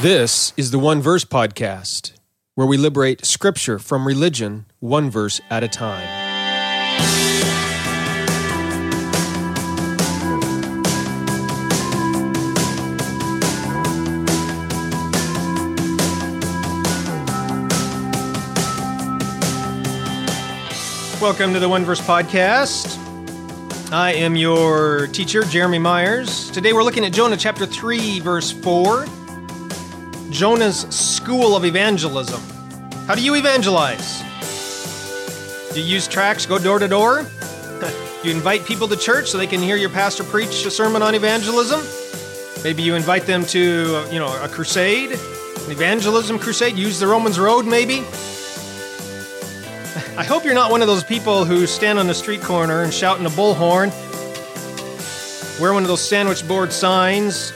This is the One Verse Podcast, where we liberate scripture from religion one verse at a time. Welcome to the One Verse Podcast. I am your teacher, Jeremy Myers. Today we're looking at Jonah chapter 3, verse 4. Jonah's School of Evangelism. How do you evangelize? Do you use tracts, go door to door? Do you invite people to church so they can hear your pastor preach a sermon on evangelism? Maybe you invite them to, you know, a crusade, an evangelism crusade, use the Romans Road maybe? I hope you're not one of those people who stand on the street corner and shout in a bullhorn, wear one of those sandwich board signs,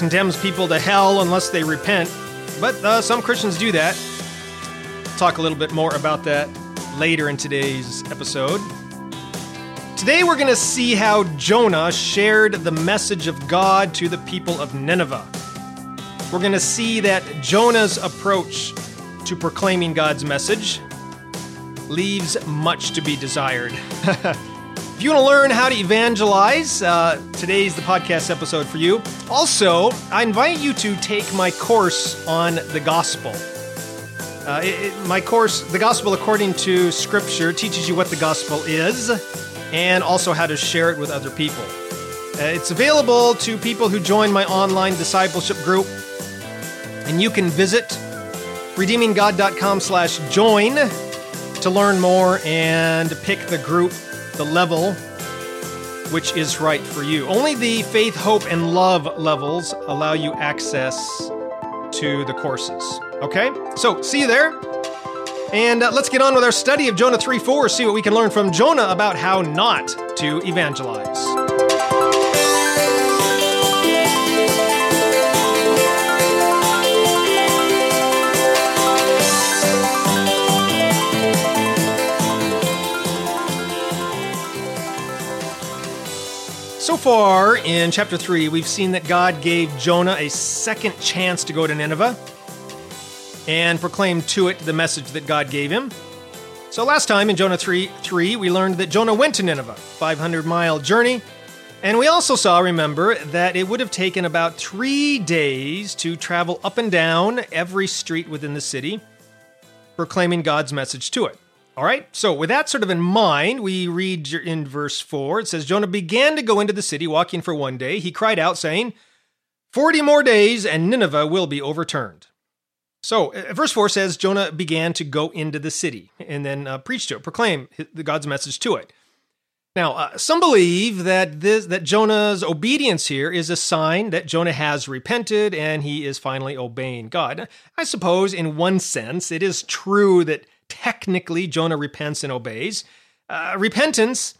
condemns people to hell unless they repent. But uh, some Christians do that. Talk a little bit more about that later in today's episode. Today we're going to see how Jonah shared the message of God to the people of Nineveh. We're going to see that Jonah's approach to proclaiming God's message leaves much to be desired. if you want to learn how to evangelize, uh, today's the podcast episode for you. Also, I invite you to take my course on the gospel. Uh, it, it, my course, The Gospel According to Scripture, teaches you what the gospel is and also how to share it with other people. Uh, it's available to people who join my online discipleship group, and you can visit redeeminggod.com slash join to learn more and pick the group, the level which is right for you. Only the faith, hope, and love levels allow you access to the courses. Okay? So, see you there. And uh, let's get on with our study of Jonah 3 4, see what we can learn from Jonah about how not to evangelize. So far in chapter 3, we've seen that God gave Jonah a second chance to go to Nineveh and proclaim to it the message that God gave him. So last time in Jonah 3, 3 we learned that Jonah went to Nineveh, 500 mile journey, and we also saw, remember, that it would have taken about three days to travel up and down every street within the city, proclaiming God's message to it. All right, so with that sort of in mind, we read in verse 4 it says, Jonah began to go into the city, walking for one day. He cried out, saying, Forty more days, and Nineveh will be overturned. So, uh, verse 4 says, Jonah began to go into the city and then uh, preach to it, proclaim God's message to it. Now, uh, some believe that this, that Jonah's obedience here is a sign that Jonah has repented and he is finally obeying God. I suppose, in one sense, it is true that technically Jonah repents and obeys. Uh, repentance,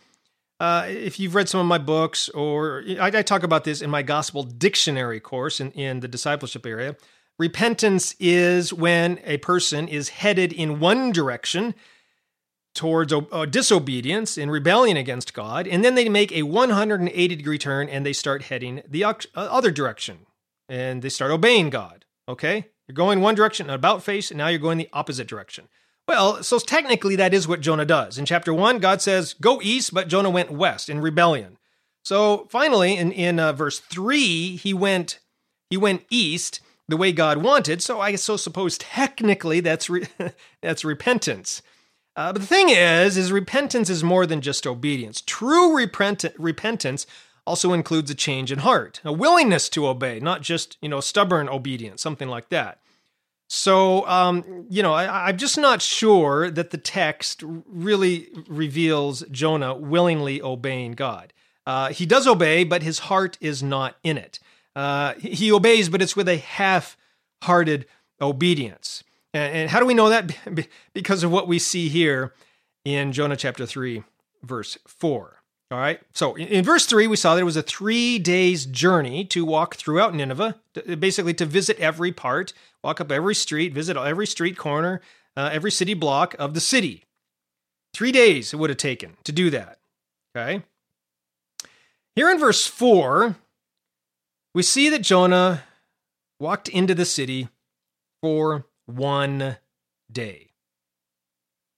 uh, if you've read some of my books, or I, I, talk about this in my gospel dictionary course in, in the discipleship area. Repentance is when a person is headed in one direction towards uh, disobedience and rebellion against God, and then they make a 180 degree turn and they start heading the uh, other direction and they start obeying God. Okay? You're going one direction, about face, and now you're going the opposite direction. Well, so technically that is what Jonah does. In chapter 1, God says, Go east, but Jonah went west in rebellion. So finally, in, in uh, verse 3, he went he went east the way God wanted. So I so suppose technically that's re- that's repentance. Uh, but the thing is, is repentance is more than just obedience. True repent- repentance also includes a change in heart, a willingness to obey, not just you know stubborn obedience, something like that. So, um, you know, I, I'm just not sure that the text really reveals Jonah willingly obeying God. Uh, he does obey, but his heart is not in it. Uh, he obeys, but it's with a half hearted obedience. And, and how do we know that? because of what we see here in Jonah chapter 3, verse 4. All right. So in verse 3, we saw that it was a three days journey to walk throughout Nineveh, basically to visit every part, walk up every street, visit every street corner, uh, every city block of the city. Three days it would have taken to do that. Okay. Here in verse 4, we see that Jonah walked into the city for one day.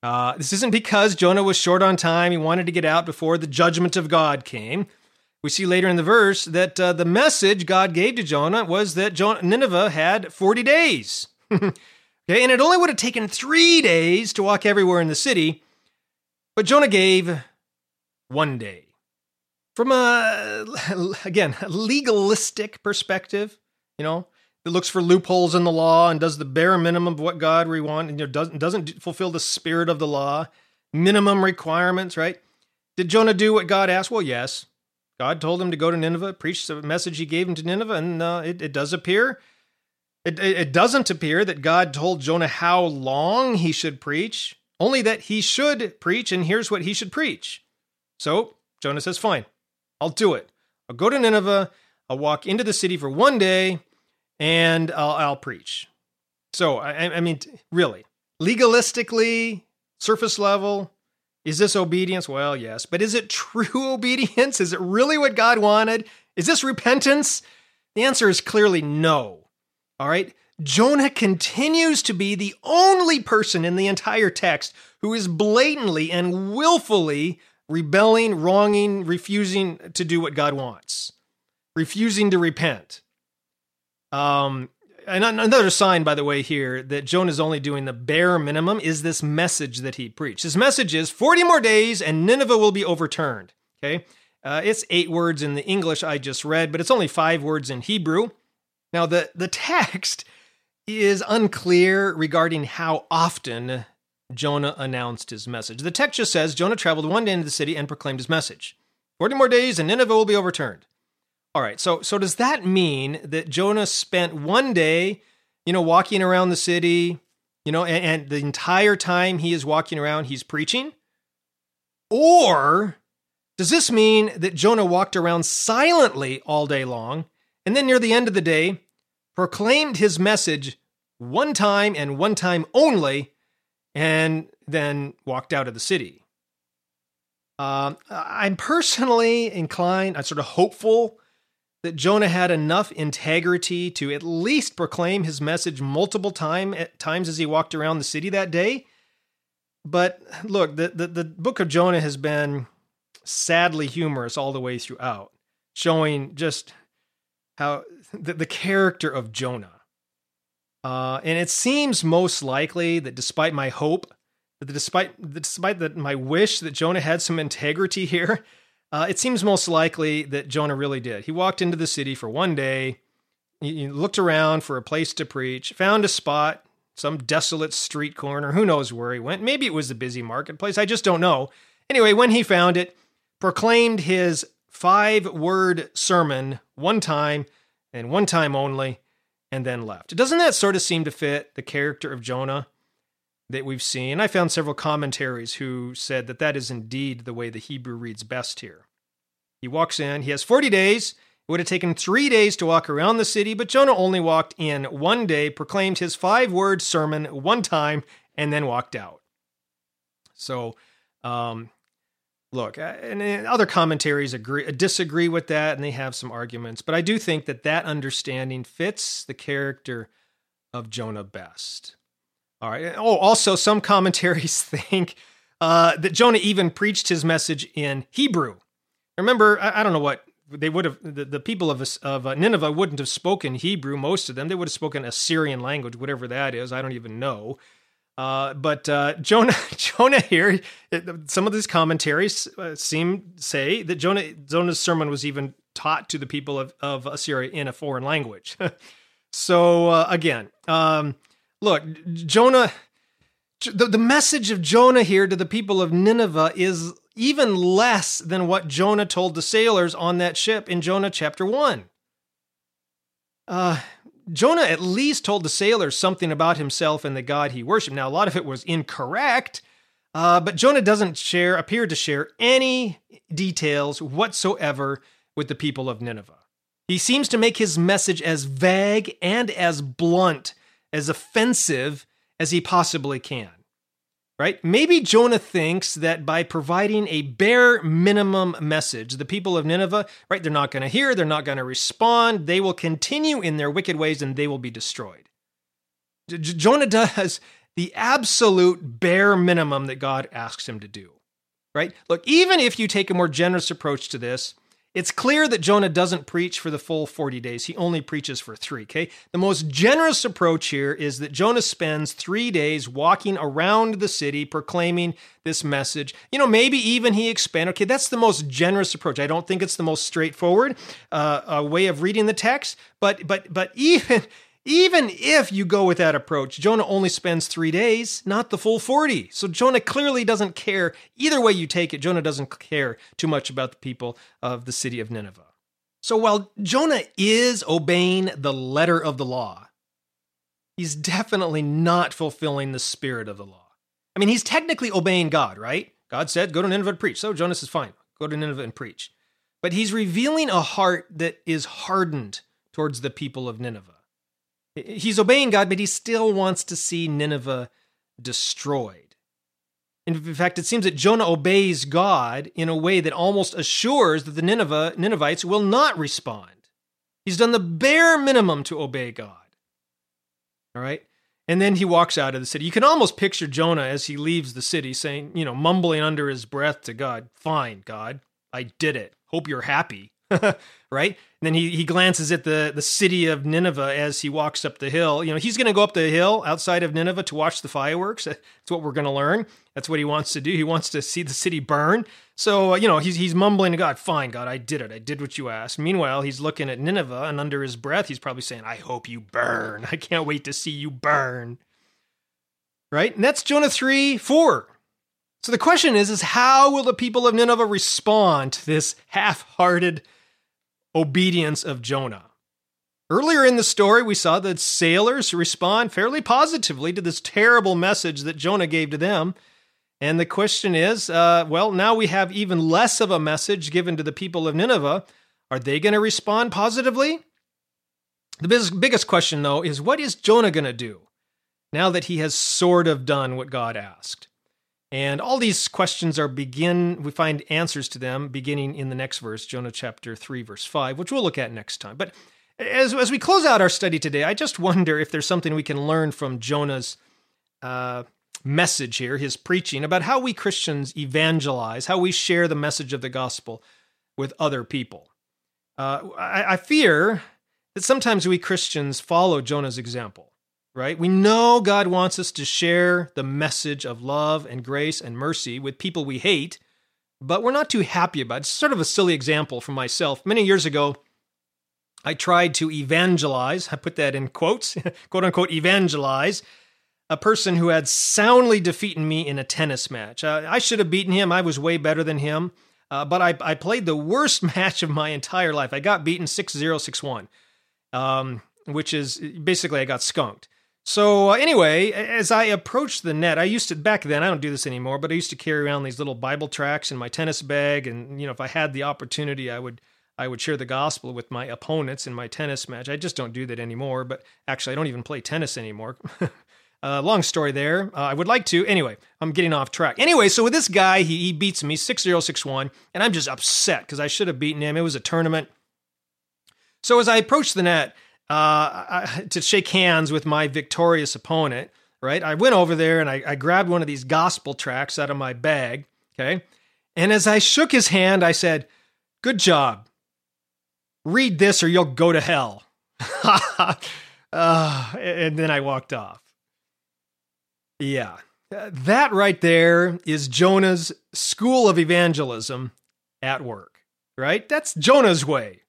Uh, this isn't because Jonah was short on time. He wanted to get out before the judgment of God came. We see later in the verse that uh, the message God gave to Jonah was that Jonah, Nineveh had 40 days. okay, and it only would have taken three days to walk everywhere in the city, but Jonah gave one day. From a, again, a legalistic perspective, you know, it looks for loopholes in the law and does the bare minimum of what God we want and you know, doesn't doesn't fulfill the spirit of the law, minimum requirements, right? Did Jonah do what God asked? Well, yes. God told him to go to Nineveh, preach the message he gave him to Nineveh, and uh, it, it does appear. It, it doesn't appear that God told Jonah how long he should preach, only that he should preach, and here's what he should preach. So Jonah says, Fine, I'll do it. I'll go to Nineveh, I'll walk into the city for one day, and I'll, I'll preach. So, I, I mean, really, legalistically, surface level, is this obedience? Well, yes. But is it true obedience? Is it really what God wanted? Is this repentance? The answer is clearly no. All right. Jonah continues to be the only person in the entire text who is blatantly and willfully rebelling, wronging, refusing to do what God wants, refusing to repent. Um, and another sign, by the way, here that Jonah is only doing the bare minimum is this message that he preached. His message is 40 more days and Nineveh will be overturned. Okay. Uh, it's eight words in the English I just read, but it's only five words in Hebrew. Now, the, the text is unclear regarding how often Jonah announced his message. The text just says Jonah traveled one day into the city and proclaimed his message. 40 more days and Nineveh will be overturned. All right. So so does that mean that Jonah spent one day, you know, walking around the city, you know, and, and the entire time he is walking around, he's preaching? Or does this mean that Jonah walked around silently all day long and then near the end of the day proclaimed his message one time and one time only and then walked out of the city? Um, I'm personally inclined, I'm sort of hopeful that Jonah had enough integrity to at least proclaim his message multiple time at times as he walked around the city that day. But look, the, the, the book of Jonah has been sadly humorous all the way throughout, showing just how the, the character of Jonah. Uh, and it seems most likely that despite my hope, that despite despite that my wish that Jonah had some integrity here, uh, it seems most likely that Jonah really did. He walked into the city for one day, he looked around for a place to preach, found a spot, some desolate street corner. Who knows where he went? Maybe it was the busy marketplace. I just don't know. Anyway, when he found it, proclaimed his five word sermon one time and one time only, and then left. Doesn't that sort of seem to fit the character of Jonah? That we've seen. I found several commentaries who said that that is indeed the way the Hebrew reads best here. He walks in, he has 40 days. It would have taken three days to walk around the city, but Jonah only walked in one day, proclaimed his five word sermon one time, and then walked out. So, um, look, uh, and other commentaries agree, disagree with that, and they have some arguments, but I do think that that understanding fits the character of Jonah best. All right. Oh, also, some commentaries think uh, that Jonah even preached his message in Hebrew. Remember, I, I don't know what they would have. The, the people of of uh, Nineveh wouldn't have spoken Hebrew. Most of them, they would have spoken Assyrian language, whatever that is. I don't even know. Uh, but uh, Jonah, Jonah here, it, some of these commentaries uh, seem say that Jonah, Jonah's sermon was even taught to the people of, of Assyria in a foreign language. so uh, again, um, look, Jonah, the, the message of Jonah here to the people of Nineveh is even less than what Jonah told the sailors on that ship in Jonah chapter 1. Uh, Jonah at least told the sailors something about himself and the God he worshiped. Now, a lot of it was incorrect, uh, but Jonah doesn't share, appear to share any details whatsoever with the people of Nineveh. He seems to make his message as vague and as blunt as offensive as he possibly can. right? Maybe Jonah thinks that by providing a bare minimum message, the people of Nineveh, right, they're not going to hear, they're not going to respond, they will continue in their wicked ways and they will be destroyed. Jonah does the absolute bare minimum that God asks him to do, right? Look, even if you take a more generous approach to this, it's clear that Jonah doesn't preach for the full 40 days. He only preaches for three, okay? The most generous approach here is that Jonah spends three days walking around the city proclaiming this message. You know, maybe even he expand. Okay, that's the most generous approach. I don't think it's the most straightforward uh, way of reading the text, but but but even even if you go with that approach, Jonah only spends three days, not the full 40. So Jonah clearly doesn't care. Either way you take it, Jonah doesn't care too much about the people of the city of Nineveh. So while Jonah is obeying the letter of the law, he's definitely not fulfilling the spirit of the law. I mean, he's technically obeying God, right? God said, go to Nineveh and preach. So Jonas is fine. Go to Nineveh and preach. But he's revealing a heart that is hardened towards the people of Nineveh. He's obeying God, but he still wants to see Nineveh destroyed. In fact, it seems that Jonah obeys God in a way that almost assures that the Nineveh, Ninevites will not respond. He's done the bare minimum to obey God. All right? And then he walks out of the city. You can almost picture Jonah as he leaves the city saying, you know, mumbling under his breath to God, Fine, God, I did it. Hope you're happy. right? And then he, he glances at the, the city of Nineveh as he walks up the hill. You know, he's going to go up the hill outside of Nineveh to watch the fireworks. That's what we're going to learn. That's what he wants to do. He wants to see the city burn. So, uh, you know, he's, he's mumbling to God, fine, God, I did it. I did what you asked. Meanwhile, he's looking at Nineveh, and under his breath, he's probably saying, I hope you burn. I can't wait to see you burn. Right? And that's Jonah 3 4. So the question is, is how will the people of Nineveh respond to this half-hearted obedience of Jonah. Earlier in the story, we saw that sailors respond fairly positively to this terrible message that Jonah gave to them. And the question is uh, well, now we have even less of a message given to the people of Nineveh. Are they going to respond positively? The biggest question, though, is what is Jonah going to do now that he has sort of done what God asked? And all these questions are begin, we find answers to them beginning in the next verse, Jonah chapter 3, verse 5, which we'll look at next time. But as, as we close out our study today, I just wonder if there's something we can learn from Jonah's uh, message here, his preaching, about how we Christians evangelize, how we share the message of the gospel with other people. Uh, I, I fear that sometimes we Christians follow Jonah's example right? We know God wants us to share the message of love and grace and mercy with people we hate, but we're not too happy about it. It's sort of a silly example from myself. Many years ago, I tried to evangelize, I put that in quotes, quote unquote, evangelize a person who had soundly defeated me in a tennis match. Uh, I should have beaten him, I was way better than him. Uh, but I, I, played the worst match of my entire life. I got beaten 6 0, 6 1, um, which is basically I got skunked. So uh, anyway, as I approached the net, I used to back then. I don't do this anymore, but I used to carry around these little Bible tracts in my tennis bag, and you know, if I had the opportunity, I would I would share the gospel with my opponents in my tennis match. I just don't do that anymore. But actually, I don't even play tennis anymore. uh, long story there. Uh, I would like to. Anyway, I'm getting off track. Anyway, so with this guy, he, he beats me 6 0, 6 1, and I'm just upset because I should have beaten him. It was a tournament. So as I approached the net, uh, to shake hands with my victorious opponent, right? I went over there and I, I grabbed one of these gospel tracks out of my bag, okay? And as I shook his hand, I said, Good job. Read this or you'll go to hell. uh, and then I walked off. Yeah. That right there is Jonah's school of evangelism at work, right? That's Jonah's way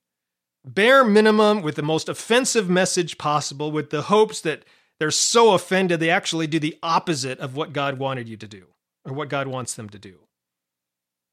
bare minimum with the most offensive message possible with the hopes that they're so offended they actually do the opposite of what God wanted you to do or what God wants them to do.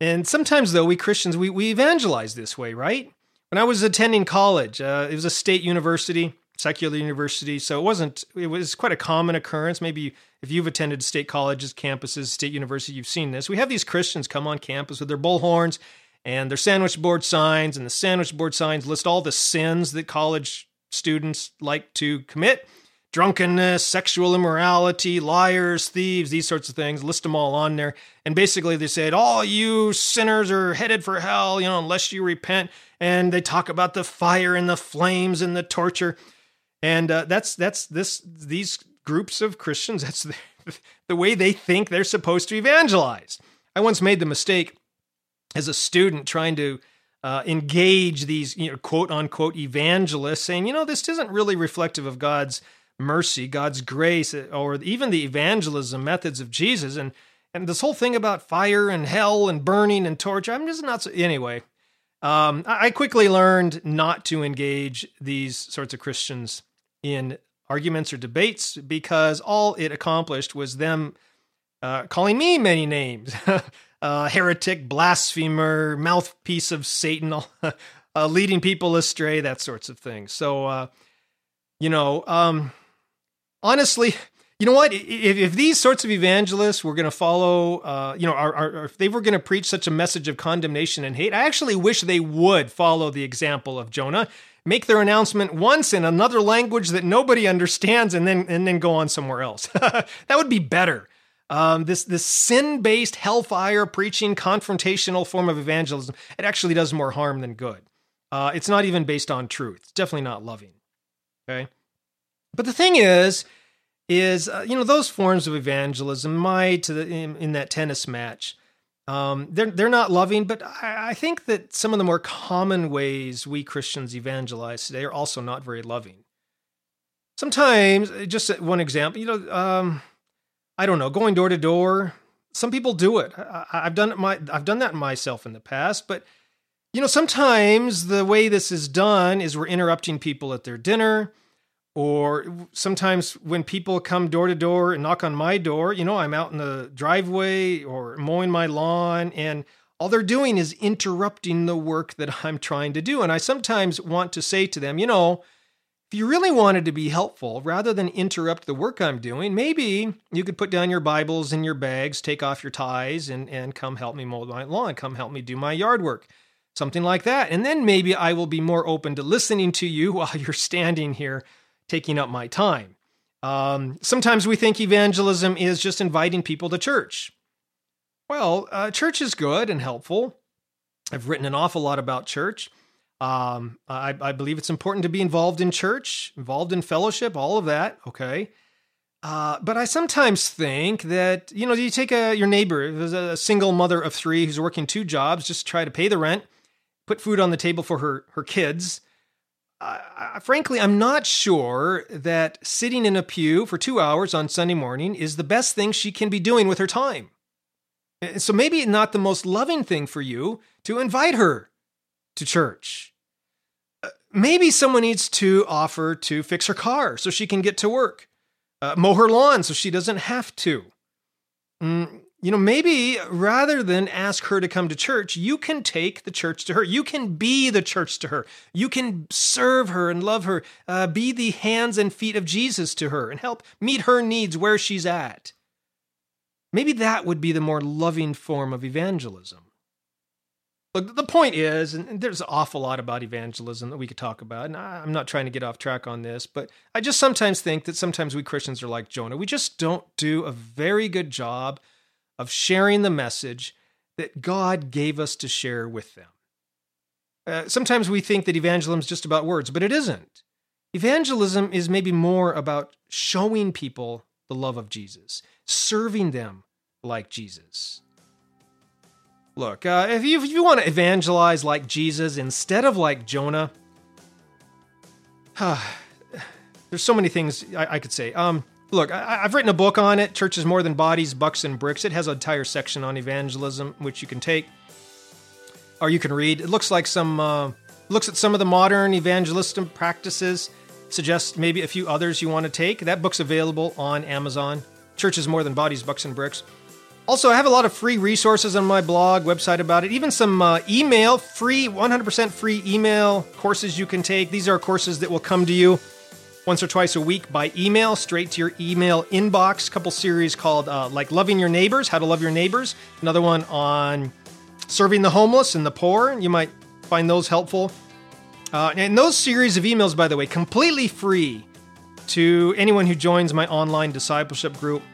And sometimes, though, we Christians, we, we evangelize this way, right? When I was attending college, uh, it was a state university, secular university, so it wasn't, it was quite a common occurrence. Maybe if you've attended state colleges, campuses, state university, you've seen this. We have these Christians come on campus with their bullhorns and their sandwich board signs, and the sandwich board signs list all the sins that college students like to commit. drunkenness, sexual immorality, liars, thieves, these sorts of things. List them all on there. And basically, they said, All you sinners are headed for hell, you know, unless you repent. And they talk about the fire and the flames and the torture. And uh, that's that's this these groups of Christians. That's the, the way they think they're supposed to evangelize. I once made the mistake as a student trying to uh, engage these you know, quote unquote evangelists, saying, you know, this isn't really reflective of God's mercy, God's grace, or even the evangelism methods of Jesus. And and this whole thing about fire and hell and burning and torture, I'm just not so. Anyway, um, I quickly learned not to engage these sorts of Christians in arguments or debates because all it accomplished was them uh, calling me many names. uh, heretic, blasphemer, mouthpiece of Satan, uh, leading people astray, that sorts of things. So, uh, you know, um, honestly, you know what? If, if, these sorts of evangelists were going to follow, uh, you know, if they were going to preach such a message of condemnation and hate, I actually wish they would follow the example of Jonah, make their announcement once in another language that nobody understands, and then and then go on somewhere else. that would be better. Um, this this sin based hellfire preaching confrontational form of evangelism it actually does more harm than good. Uh, it's not even based on truth. It's definitely not loving. Okay, but the thing is, is uh, you know those forms of evangelism might in, in that tennis match. Um, they're they're not loving, but I, I think that some of the more common ways we Christians evangelize today are also not very loving. Sometimes, just one example, you know. Um, I don't know, going door to door. Some people do it. I, have done my I've done that myself in the past, but you know, sometimes the way this is done is we're interrupting people at their dinner, or sometimes when people come door to door and knock on my door, you know, I'm out in the driveway or mowing my lawn and all they're doing is interrupting the work that I'm trying to do. And I sometimes want to say to them, you know, if you really wanted to be helpful, rather than interrupt the work I'm doing, maybe you could put down your Bibles in your bags, take off your ties, and, and come help me mow my lawn, come help me do my yard work. Something like that. And then maybe I will be more open to listening to you while you're standing here taking up my time. Um, sometimes we think evangelism is just inviting people to church. Well, uh, church is good and helpful. I've written an awful lot about church. Um, I, I believe it's important to be involved in church, involved in fellowship, all of that. Okay. Uh, but I sometimes think that, you know, you take a, your neighbor, a single mother of three who's working two jobs, just try to pay the rent, put food on the table for her, her kids. Uh, frankly, I'm not sure that sitting in a pew for two hours on Sunday morning is the best thing she can be doing with her time. So maybe not the most loving thing for you to invite her to church. Maybe someone needs to offer to fix her car so she can get to work, uh, mow her lawn so she doesn't have to. Mm, you know, maybe rather than ask her to come to church, you can take the church to her. You can be the church to her. You can serve her and love her, uh, be the hands and feet of Jesus to her, and help meet her needs where she's at. Maybe that would be the more loving form of evangelism. Look, the point is, and there's an awful lot about evangelism that we could talk about, and I'm not trying to get off track on this, but I just sometimes think that sometimes we Christians are like Jonah. We just don't do a very good job of sharing the message that God gave us to share with them. Uh, sometimes we think that evangelism is just about words, but it isn't. Evangelism is maybe more about showing people the love of Jesus, serving them like Jesus. Look, uh, if you, if you want to evangelize like Jesus instead of like Jonah, there's so many things I, I could say. Um, look, I, have written a book on it, Churches More Than Bodies, Bucks and Bricks. It has an entire section on evangelism, which you can take or you can read. It looks like some uh, looks at some of the modern evangelistic practices, suggests maybe a few others you want to take. That book's available on Amazon. Churches More Than Bodies, Bucks and Bricks. Also, I have a lot of free resources on my blog, website about it, even some uh, email, free, 100% free email courses you can take. These are courses that will come to you once or twice a week by email, straight to your email inbox. A couple series called uh, like Loving Your Neighbors, How to Love Your Neighbors. Another one on serving the homeless and the poor. You might find those helpful. Uh, and those series of emails, by the way, completely free to anyone who joins my online discipleship group.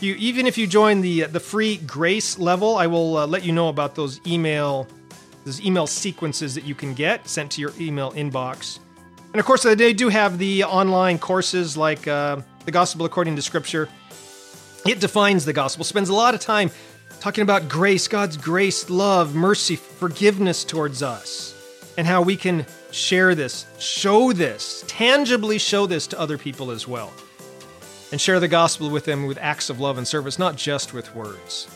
You, even if you join the the free grace level, I will uh, let you know about those email those email sequences that you can get sent to your email inbox. And of course, they do have the online courses like uh, the Gospel according to Scripture. It defines the gospel, spends a lot of time talking about grace, God's grace, love, mercy, forgiveness towards us, and how we can share this, show this, tangibly show this to other people as well, and share the gospel with them with acts of love and service, not just with words.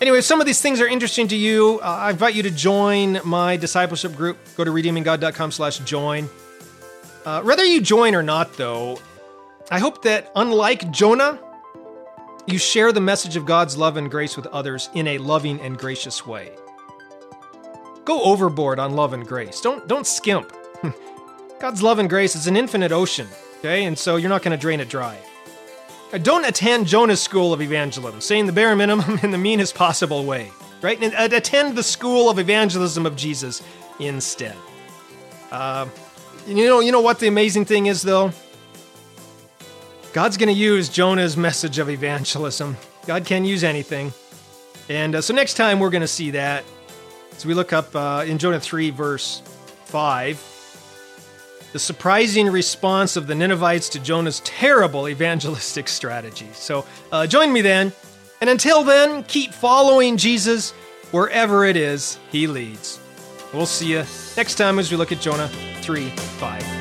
Anyway, if some of these things are interesting to you, uh, I invite you to join my discipleship group. Go to redeeminggod.com slash join. Uh, whether you join or not, though, I hope that unlike Jonah, you share the message of God's love and grace with others in a loving and gracious way. Go overboard on love and grace. Don't don't skimp. God's love and grace is an infinite ocean, okay? And so you're not going to drain it dry. Uh, don't attend Jonah's school of evangelism, saying the bare minimum in the meanest possible way, right? And uh, attend the school of evangelism of Jesus instead. Uh, you know, you know what the amazing thing is, though. God's going to use Jonah's message of evangelism. God can use anything, and uh, so next time we're going to see that as we look up uh, in Jonah three verse five the surprising response of the Ninevites to Jonah's terrible evangelistic strategy. So uh, join me then. And until then, keep following Jesus wherever it is he leads. We'll see you next time as we look at Jonah 3 5.